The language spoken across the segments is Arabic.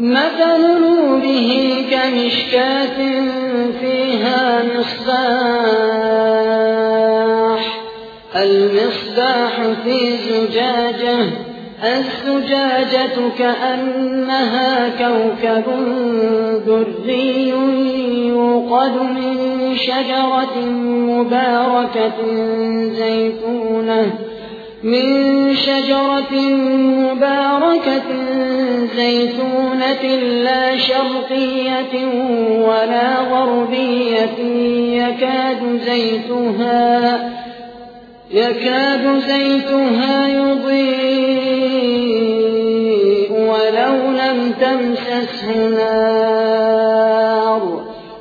مثل نوره كمشكاة فيها مصباح. المصباح في زجاجة الزجاجة كأنها كوكب دري يوقد من شجرة مباركة زيتونة. من شجرة مباركة زيتونة لا شرقية ولا غربية يكاد زيتها يكاد زيتها يضيء ولو لم تمسسه نار.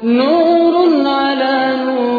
نور على نور